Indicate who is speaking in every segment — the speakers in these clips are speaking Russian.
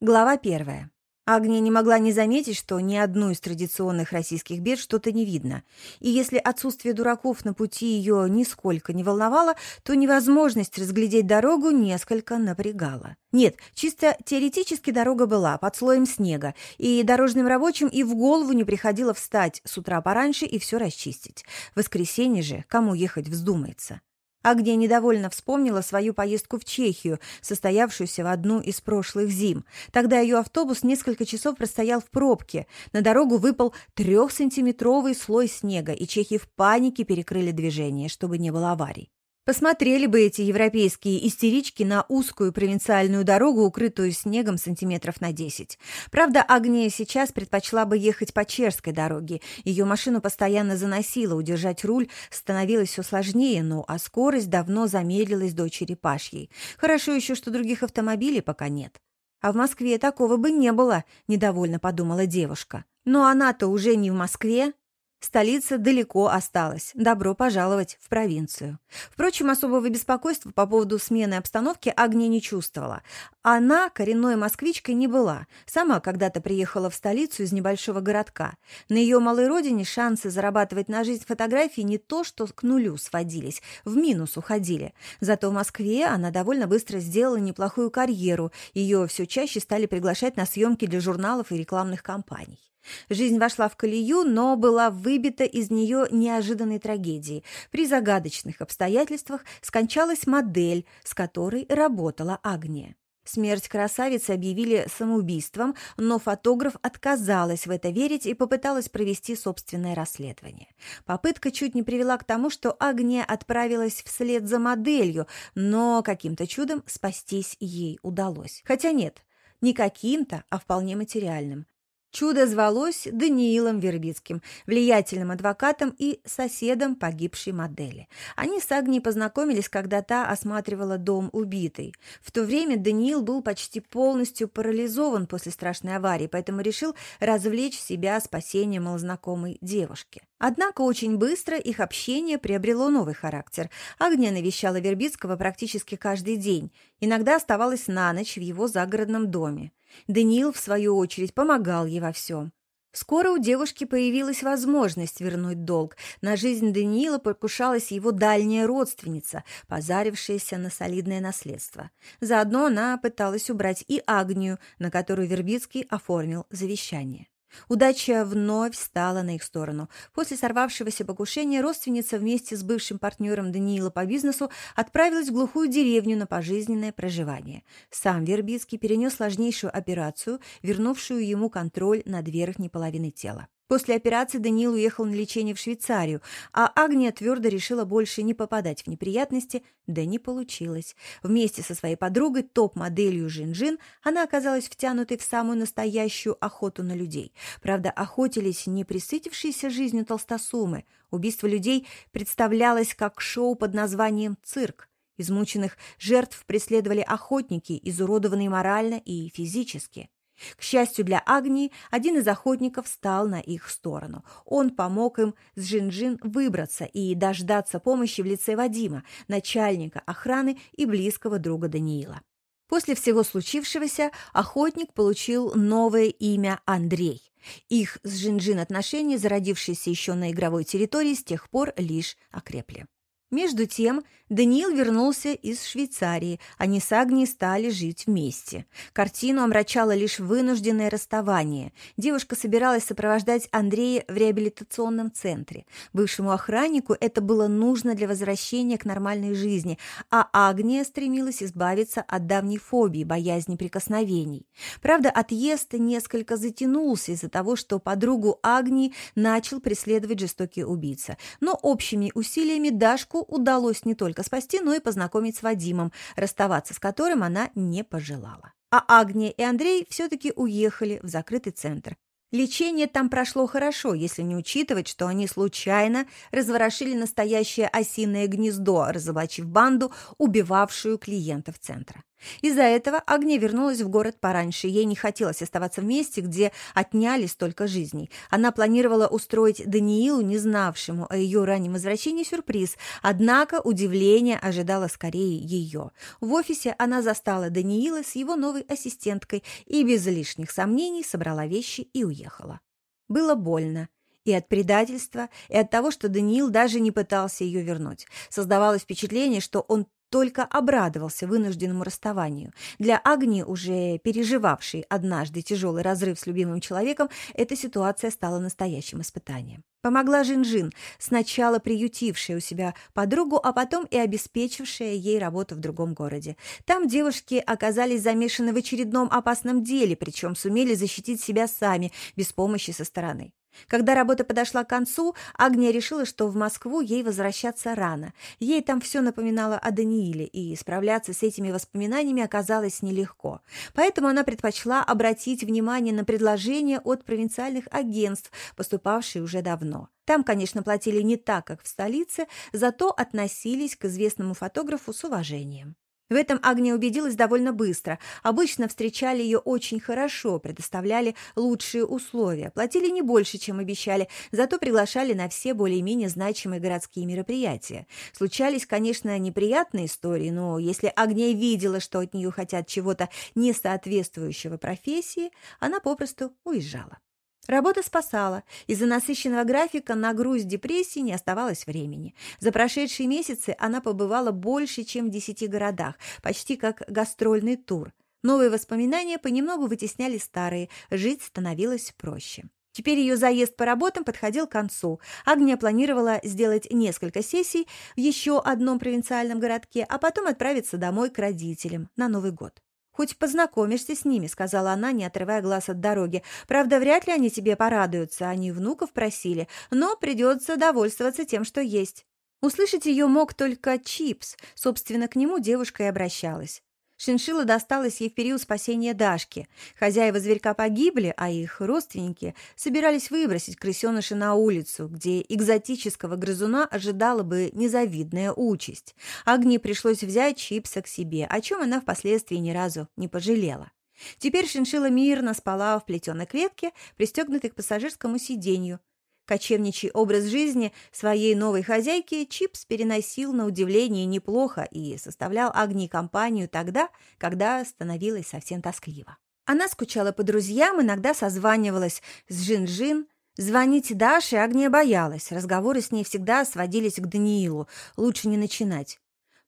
Speaker 1: Глава первая. Агния не могла не заметить, что ни одну из традиционных российских бед что-то не видно. И если отсутствие дураков на пути ее нисколько не волновало, то невозможность разглядеть дорогу несколько напрягала. Нет, чисто теоретически дорога была под слоем снега, и дорожным рабочим и в голову не приходило встать с утра пораньше и все расчистить. В воскресенье же кому ехать вздумается. Агния недовольно вспомнила свою поездку в Чехию, состоявшуюся в одну из прошлых зим. Тогда ее автобус несколько часов простоял в пробке. На дорогу выпал трехсантиметровый слой снега, и чехи в панике перекрыли движение, чтобы не было аварий. Посмотрели бы эти европейские истерички на узкую провинциальную дорогу, укрытую снегом сантиметров на десять. Правда, Агния сейчас предпочла бы ехать по Черской дороге. Ее машину постоянно заносило, удержать руль становилось все сложнее, но а скорость давно замедлилась до черепашьей. Хорошо еще, что других автомобилей пока нет. А в Москве такого бы не было, недовольно подумала девушка. Но она-то уже не в Москве, Столица далеко осталась. Добро пожаловать в провинцию. Впрочем, особого беспокойства по поводу смены обстановки Агния не чувствовала. Она коренной москвичкой не была. Сама когда-то приехала в столицу из небольшого городка. На ее малой родине шансы зарабатывать на жизнь фотографии не то что к нулю сводились, в минус уходили. Зато в Москве она довольно быстро сделала неплохую карьеру. Ее все чаще стали приглашать на съемки для журналов и рекламных кампаний. Жизнь вошла в колею, но была выбита из нее неожиданной трагедией. При загадочных обстоятельствах скончалась модель, с которой работала Агния. Смерть красавицы объявили самоубийством, но фотограф отказалась в это верить и попыталась провести собственное расследование. Попытка чуть не привела к тому, что Агния отправилась вслед за моделью, но каким-то чудом спастись ей удалось. Хотя нет, не каким-то, а вполне материальным. Чудо звалось Даниилом Вербицким, влиятельным адвокатом и соседом погибшей модели. Они с Агнией познакомились, когда та осматривала дом убитой. В то время Даниил был почти полностью парализован после страшной аварии, поэтому решил развлечь себя спасением малознакомой девушки. Однако очень быстро их общение приобрело новый характер. Агния навещала Вербицкого практически каждый день, иногда оставалась на ночь в его загородном доме. Даниил, в свою очередь, помогал ей во всем. Скоро у девушки появилась возможность вернуть долг. На жизнь Даниила покушалась его дальняя родственница, позарившаяся на солидное наследство. Заодно она пыталась убрать и Агнию, на которую Вербицкий оформил завещание. Удача вновь стала на их сторону. После сорвавшегося покушения родственница вместе с бывшим партнером Даниила по бизнесу отправилась в глухую деревню на пожизненное проживание. Сам Вербицкий перенес сложнейшую операцию, вернувшую ему контроль над верхней половиной тела. После операции Даниил уехал на лечение в Швейцарию, а Агния твердо решила больше не попадать в неприятности, да не получилось. Вместе со своей подругой, топ-моделью Жин-Жин, она оказалась втянутой в самую настоящую охоту на людей. Правда, охотились не пресытившиеся жизнью толстосумы. Убийство людей представлялось как шоу под названием «Цирк». Измученных жертв преследовали охотники, изуродованные морально и физически. К счастью для Агнии, один из охотников стал на их сторону. Он помог им с Жин-Жин выбраться и дождаться помощи в лице Вадима, начальника охраны и близкого друга Даниила. После всего случившегося охотник получил новое имя Андрей. Их с Жин-Жин отношения, зародившиеся еще на игровой территории, с тех пор лишь окрепли. Между тем Даниил вернулся из Швейцарии, они с Агнией стали жить вместе. Картину омрачало лишь вынужденное расставание. Девушка собиралась сопровождать Андрея в реабилитационном центре. Бывшему охраннику это было нужно для возвращения к нормальной жизни, а Агния стремилась избавиться от давней фобии, боязни прикосновений. Правда, отъезд несколько затянулся из-за того, что подругу Агнии начал преследовать жестокий убийца. Но общими усилиями Дашку удалось не только спасти, но и познакомить с Вадимом, расставаться с которым она не пожелала. А Агния и Андрей все-таки уехали в закрытый центр. Лечение там прошло хорошо, если не учитывать, что они случайно разворошили настоящее осиное гнездо, разоблачив банду, убивавшую клиентов центра. Из-за этого Агния вернулась в город пораньше. Ей не хотелось оставаться в месте, где отняли столько жизней. Она планировала устроить Даниилу, не знавшему о ее раннем возвращении, сюрприз. Однако удивление ожидало скорее ее. В офисе она застала Даниила с его новой ассистенткой и без лишних сомнений собрала вещи и уехала. Было больно. И от предательства, и от того, что Даниил даже не пытался ее вернуть. Создавалось впечатление, что он только обрадовался вынужденному расставанию. Для Агни, уже переживавшей однажды тяжелый разрыв с любимым человеком, эта ситуация стала настоящим испытанием. Помогла Жин-Жин, сначала приютившая у себя подругу, а потом и обеспечившая ей работу в другом городе. Там девушки оказались замешаны в очередном опасном деле, причем сумели защитить себя сами, без помощи со стороны. Когда работа подошла к концу, Агния решила, что в Москву ей возвращаться рано. Ей там все напоминало о Данииле, и справляться с этими воспоминаниями оказалось нелегко. Поэтому она предпочла обратить внимание на предложения от провинциальных агентств, поступавшие уже давно. Там, конечно, платили не так, как в столице, зато относились к известному фотографу с уважением. В этом Агния убедилась довольно быстро. Обычно встречали ее очень хорошо, предоставляли лучшие условия, платили не больше, чем обещали, зато приглашали на все более-менее значимые городские мероприятия. Случались, конечно, неприятные истории, но если Агния видела, что от нее хотят чего-то не соответствующего профессии, она попросту уезжала. Работа спасала. Из-за насыщенного графика на груз депрессии не оставалось времени. За прошедшие месяцы она побывала больше, чем в десяти городах, почти как гастрольный тур. Новые воспоминания понемногу вытесняли старые, жить становилось проще. Теперь ее заезд по работам подходил к концу. Агния планировала сделать несколько сессий в еще одном провинциальном городке, а потом отправиться домой к родителям на Новый год. «Хоть познакомишься с ними», — сказала она, не отрывая глаз от дороги. «Правда, вряд ли они тебе порадуются, они внуков просили, но придется довольствоваться тем, что есть». Услышать ее мог только Чипс, собственно, к нему девушка и обращалась. Шиншилла досталась ей в период спасения Дашки. Хозяева зверька погибли, а их родственники собирались выбросить крысеныша на улицу, где экзотического грызуна ожидала бы незавидная участь. Агне пришлось взять Чипса к себе, о чем она впоследствии ни разу не пожалела. Теперь шиншилла мирно спала в плетеной клетке, пристегнутой к пассажирскому сиденью, Кочевничий образ жизни своей новой хозяйки Чипс переносил на удивление неплохо и составлял Агнии компанию тогда, когда становилось совсем тоскливо. Она скучала по друзьям, иногда созванивалась с Жин-Жин. Звонить Даше Агния боялась, разговоры с ней всегда сводились к Даниилу, лучше не начинать.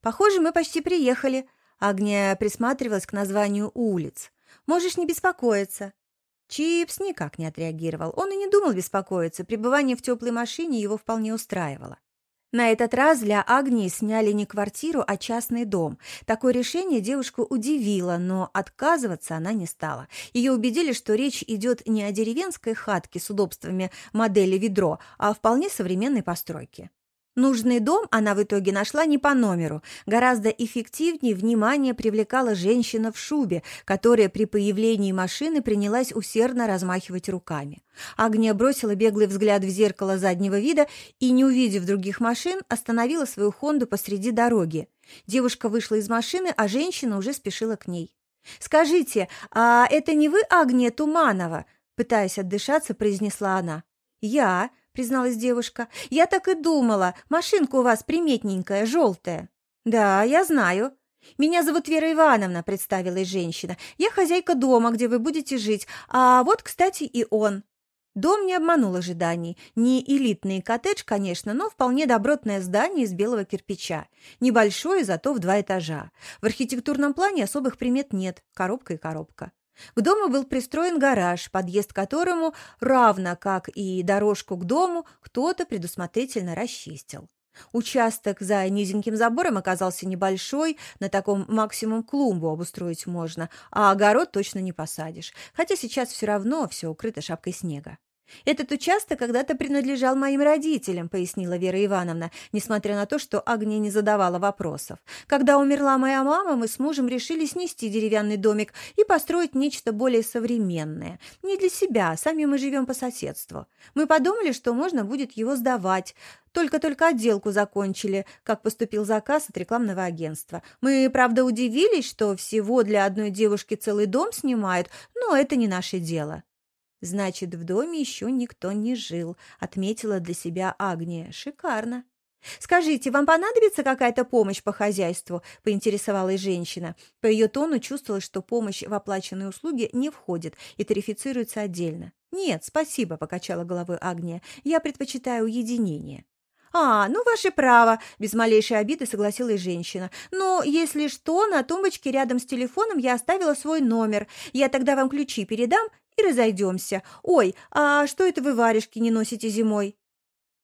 Speaker 1: «Похоже, мы почти приехали», Агния присматривалась к названию улиц. «Можешь не беспокоиться. Чипс никак не отреагировал. Он и не думал беспокоиться. Пребывание в теплой машине его вполне устраивало. На этот раз для Агнии сняли не квартиру, а частный дом. Такое решение девушку удивило, но отказываться она не стала. Ее убедили, что речь идет не о деревенской хатке с удобствами модели ведро, а о вполне современной постройке. Нужный дом она в итоге нашла не по номеру. Гораздо эффективнее внимание привлекала женщина в шубе, которая при появлении машины принялась усердно размахивать руками. Агния бросила беглый взгляд в зеркало заднего вида и, не увидев других машин, остановила свою «Хонду» посреди дороги. Девушка вышла из машины, а женщина уже спешила к ней. «Скажите, а это не вы Агния Туманова?» Пытаясь отдышаться, произнесла она. «Я», — призналась девушка. «Я так и думала. Машинка у вас приметненькая, желтая». «Да, я знаю». «Меня зовут Вера Ивановна», — представилась женщина. «Я хозяйка дома, где вы будете жить. А вот, кстати, и он». Дом не обманул ожиданий. Не элитный коттедж, конечно, но вполне добротное здание из белого кирпича. Небольшое, зато в два этажа. В архитектурном плане особых примет нет. Коробка и коробка. К дому был пристроен гараж, подъезд к которому, равно как и дорожку к дому, кто-то предусмотрительно расчистил. Участок за низеньким забором оказался небольшой, на таком максимум клумбу обустроить можно, а огород точно не посадишь, хотя сейчас все равно все укрыто шапкой снега. «Этот участок когда-то принадлежал моим родителям», — пояснила Вера Ивановна, несмотря на то, что Агния не задавала вопросов. «Когда умерла моя мама, мы с мужем решили снести деревянный домик и построить нечто более современное. Не для себя, сами мы живем по соседству. Мы подумали, что можно будет его сдавать. Только-только отделку закончили, как поступил заказ от рекламного агентства. Мы, правда, удивились, что всего для одной девушки целый дом снимают, но это не наше дело». «Значит, в доме еще никто не жил», — отметила для себя Агния. «Шикарно». «Скажите, вам понадобится какая-то помощь по хозяйству?» – поинтересовалась женщина. По ее тону чувствовалось, что помощь в оплаченные услуги не входит и тарифицируется отдельно. «Нет, спасибо», – покачала головой Агния. «Я предпочитаю уединение». «А, ну, ваше право», – без малейшей обиды согласилась женщина. «Но, если что, на тумбочке рядом с телефоном я оставила свой номер. Я тогда вам ключи передам и разойдемся. Ой, а что это вы варежки не носите зимой?»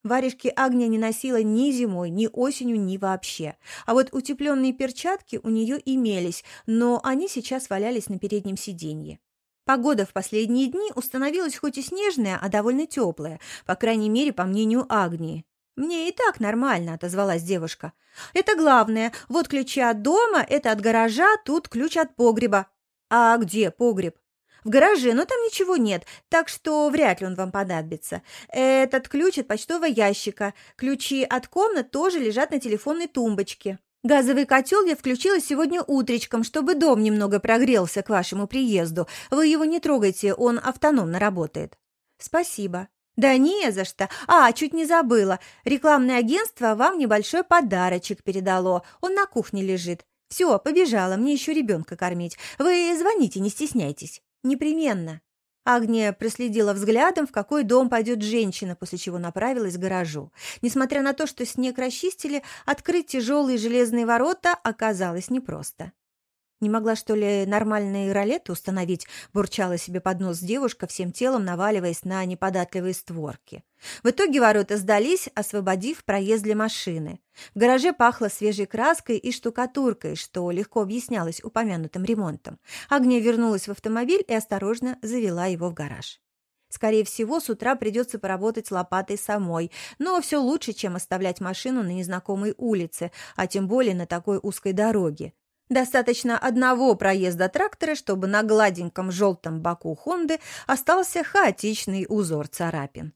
Speaker 1: Варежки Агния не носила ни зимой, ни осенью, ни вообще. А вот утепленные перчатки у нее имелись, но они сейчас валялись на переднем сиденье. Погода в последние дни установилась хоть и снежная, а довольно теплая, по крайней мере, по мнению Агнии. «Мне и так нормально», — отозвалась девушка. «Это главное. Вот ключи от дома, это от гаража, тут ключ от погреба». «А где погреб?» В гараже, но там ничего нет, так что вряд ли он вам понадобится. Этот ключ от почтового ящика. Ключи от комнат тоже лежат на телефонной тумбочке. Газовый котел я включила сегодня утречком, чтобы дом немного прогрелся к вашему приезду. Вы его не трогайте, он автономно работает. Спасибо. Да не за что. А, чуть не забыла. Рекламное агентство вам небольшой подарочек передало. Он на кухне лежит. Все, побежала, мне еще ребенка кормить. Вы звоните, не стесняйтесь. «Непременно». Агния проследила взглядом, в какой дом пойдет женщина, после чего направилась к гаражу. Несмотря на то, что снег расчистили, открыть тяжелые железные ворота оказалось непросто. «Не могла, что ли, нормальные ролеты установить?» – бурчала себе под нос девушка, всем телом наваливаясь на неподатливые створки. В итоге ворота сдались, освободив проезд для машины. В гараже пахло свежей краской и штукатуркой, что легко объяснялось упомянутым ремонтом. Агния вернулась в автомобиль и осторожно завела его в гараж. Скорее всего, с утра придется поработать лопатой самой, но все лучше, чем оставлять машину на незнакомой улице, а тем более на такой узкой дороге. Достаточно одного проезда трактора, чтобы на гладеньком желтом боку Хонды остался хаотичный узор царапин.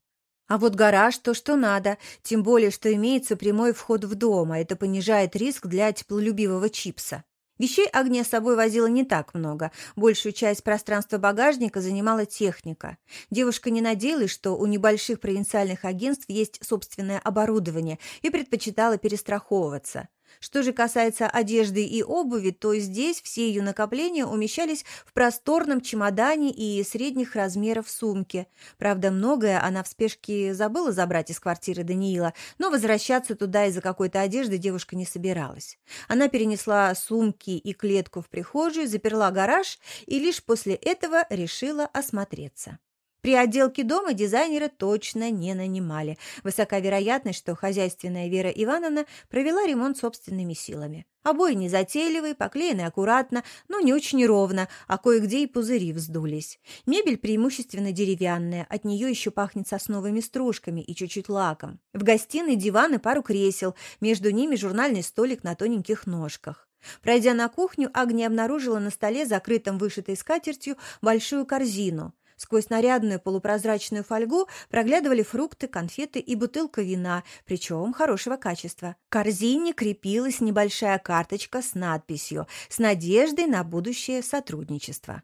Speaker 1: А вот гараж то, что надо, тем более, что имеется прямой вход в дом, а это понижает риск для теплолюбивого чипса. Вещей Агния с собой возила не так много. Большую часть пространства багажника занимала техника. Девушка не надеялась, что у небольших провинциальных агентств есть собственное оборудование и предпочитала перестраховываться. Что же касается одежды и обуви, то здесь все ее накопления умещались в просторном чемодане и средних размеров сумке. Правда, многое она в спешке забыла забрать из квартиры Даниила, но возвращаться туда из-за какой-то одежды девушка не собиралась. Она перенесла сумки и клетку в прихожую, заперла гараж и лишь после этого решила осмотреться. При отделке дома дизайнера точно не нанимали. Высока вероятность, что хозяйственная Вера Ивановна провела ремонт собственными силами. Обои незатейливые, поклеены аккуратно, но не очень ровно, а кое-где и пузыри вздулись. Мебель преимущественно деревянная, от нее еще пахнет сосновыми стружками и чуть-чуть лаком. В гостиной диван и пару кресел, между ними журнальный столик на тоненьких ножках. Пройдя на кухню, Агния обнаружила на столе, закрытом вышитой скатертью, большую корзину. Сквозь нарядную полупрозрачную фольгу проглядывали фрукты, конфеты и бутылка вина, причем хорошего качества. К корзине крепилась небольшая карточка с надписью «С надеждой на будущее сотрудничество».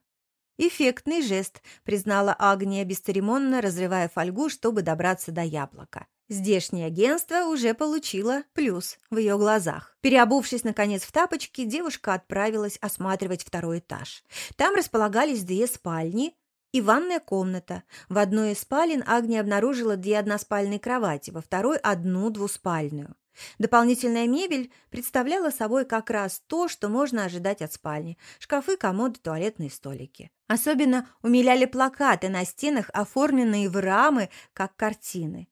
Speaker 1: «Эффектный жест», — признала Агния, бесцеремонно разрывая фольгу, чтобы добраться до яблока. Здешнее агентство уже получило плюс в ее глазах. Переобувшись, наконец, в тапочки, девушка отправилась осматривать второй этаж. Там располагались две спальни, и ванная комната. В одной из спален Агния обнаружила две односпальные кровати, во второй – одну двуспальную. Дополнительная мебель представляла собой как раз то, что можно ожидать от спальни – шкафы, комоды, туалетные столики. Особенно умиляли плакаты на стенах, оформленные в рамы, как картины.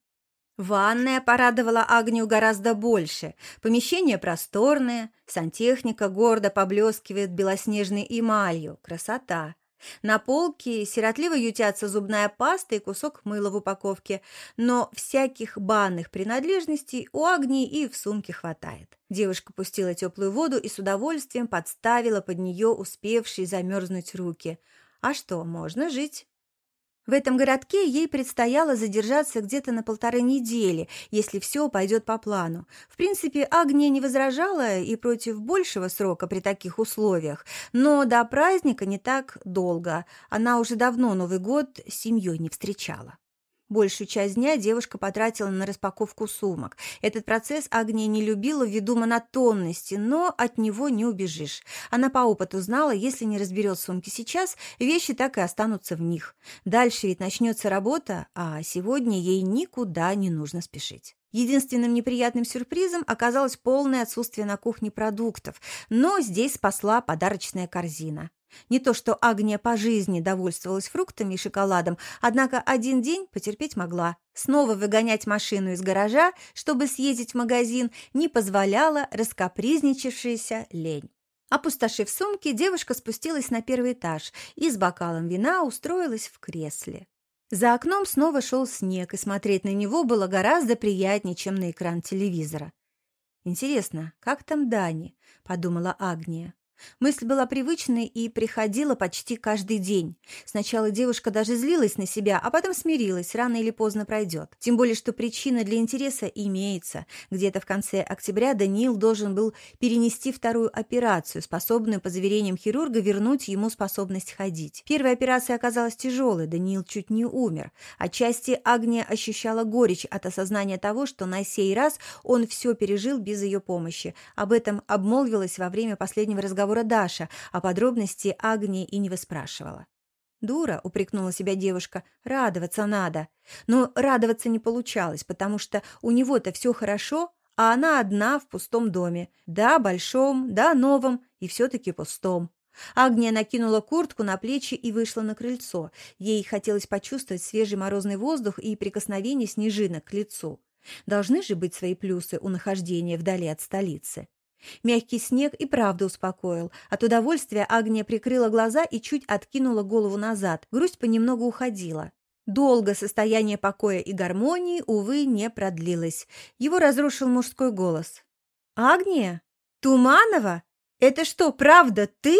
Speaker 1: Ванная порадовала Агнию гораздо больше. Помещение просторное, сантехника гордо поблескивает белоснежной эмалью. Красота! На полке сиротливо ютятся зубная паста и кусок мыла в упаковке, но всяких банных принадлежностей у Агнии и в сумке хватает. Девушка пустила теплую воду и с удовольствием подставила под нее успевшие замерзнуть руки. А что, можно жить. В этом городке ей предстояло задержаться где-то на полторы недели, если все пойдет по плану. В принципе, Агния не возражала и против большего срока при таких условиях, но до праздника не так долго. Она уже давно Новый год с семьей не встречала. Большую часть дня девушка потратила на распаковку сумок. Этот процесс Агния не любила ввиду монотонности, но от него не убежишь. Она по опыту знала, если не разберет сумки сейчас, вещи так и останутся в них. Дальше ведь начнется работа, а сегодня ей никуда не нужно спешить. Единственным неприятным сюрпризом оказалось полное отсутствие на кухне продуктов, но здесь спасла подарочная корзина. Не то что Агния по жизни довольствовалась фруктами и шоколадом, однако один день потерпеть могла. Снова выгонять машину из гаража, чтобы съездить в магазин, не позволяла раскопризничавшаяся лень. Опустошив сумки, девушка спустилась на первый этаж и с бокалом вина устроилась в кресле. За окном снова шел снег, и смотреть на него было гораздо приятнее, чем на экран телевизора. «Интересно, как там Дани?» – подумала Агния. Мысль была привычной и приходила почти каждый день. Сначала девушка даже злилась на себя, а потом смирилась, рано или поздно пройдет. Тем более, что причина для интереса имеется. Где-то в конце октября Даниил должен был перенести вторую операцию, способную, по заверениям хирурга, вернуть ему способность ходить. Первая операция оказалась тяжелой, Даниил чуть не умер. Отчасти Агния ощущала горечь от осознания того, что на сей раз он все пережил без ее помощи. Об этом обмолвилась во время последнего разговора разговора Даша, а подробности Агния и не выспрашивала. «Дура», — упрекнула себя девушка, — «радоваться надо». Но радоваться не получалось, потому что у него-то все хорошо, а она одна в пустом доме. Да, большом, да, новом, и все-таки пустом. Агния накинула куртку на плечи и вышла на крыльцо. Ей хотелось почувствовать свежий морозный воздух и прикосновение снежинок к лицу. Должны же быть свои плюсы у нахождения вдали от столицы. Мягкий снег и правда успокоил. От удовольствия Агния прикрыла глаза и чуть откинула голову назад. Грусть понемногу уходила. Долго состояние покоя и гармонии, увы, не продлилось. Его разрушил мужской голос. «Агния? Туманова? Это что, правда ты?»